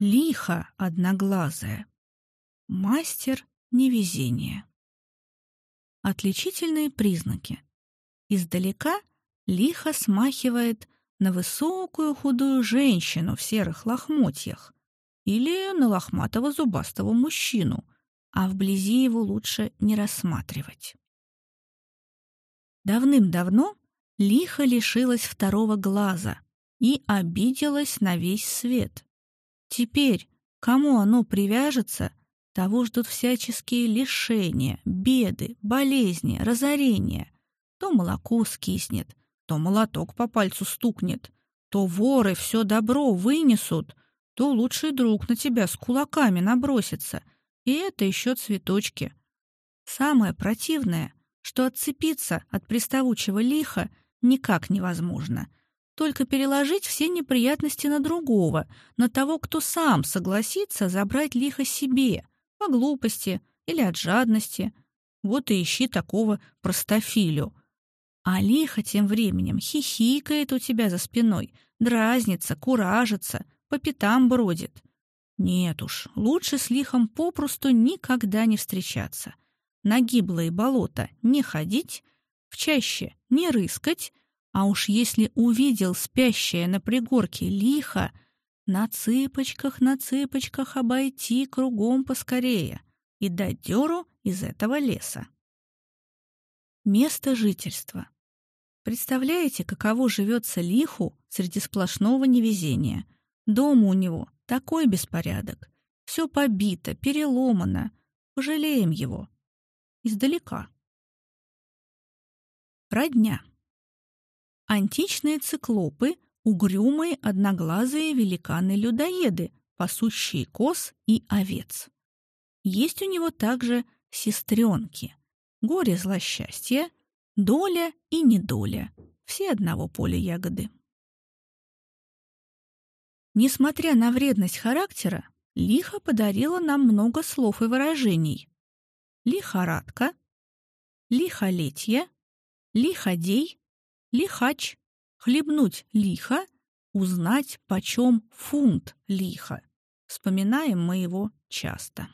Лихо одноглазая. Мастер невезения. Отличительные признаки. Издалека лихо смахивает на высокую худую женщину в серых лохмотьях или на лохматого зубастого мужчину, а вблизи его лучше не рассматривать. Давным-давно лихо лишилась второго глаза и обиделась на весь свет. Теперь, кому оно привяжется, того ждут всяческие лишения, беды, болезни, разорения. То молоко скиснет, то молоток по пальцу стукнет, то воры все добро вынесут, то лучший друг на тебя с кулаками набросится. И это еще цветочки. Самое противное, что отцепиться от приставучего лиха никак невозможно. Только переложить все неприятности на другого, на того, кто сам согласится забрать лихо себе, по глупости или от жадности. Вот и ищи такого простофилю — а лихо тем временем хихикает у тебя за спиной, дразнится, куражится, по пятам бродит. Нет уж, лучше с лихом попросту никогда не встречаться. На гиблые болота не ходить, в чаще не рыскать, а уж если увидел спящее на пригорке лихо, на цыпочках, на цыпочках обойти кругом поскорее и дать дёру из этого леса. Место жительства. Представляете, каково живется лиху среди сплошного невезения? Дома у него такой беспорядок. Все побито, переломано. Пожалеем его. Издалека. Родня. Античные циклопы — угрюмые одноглазые великаны-людоеды, пасущие коз и овец. Есть у него также сестренки. Горе злосчастья — Доля и недоля. Все одного поля ягоды. Несмотря на вредность характера, лихо подарила нам много слов и выражений. Лихорадка, лихолетье, лиходей, лихач, хлебнуть лихо, узнать, почем фунт лихо. Вспоминаем мы его часто.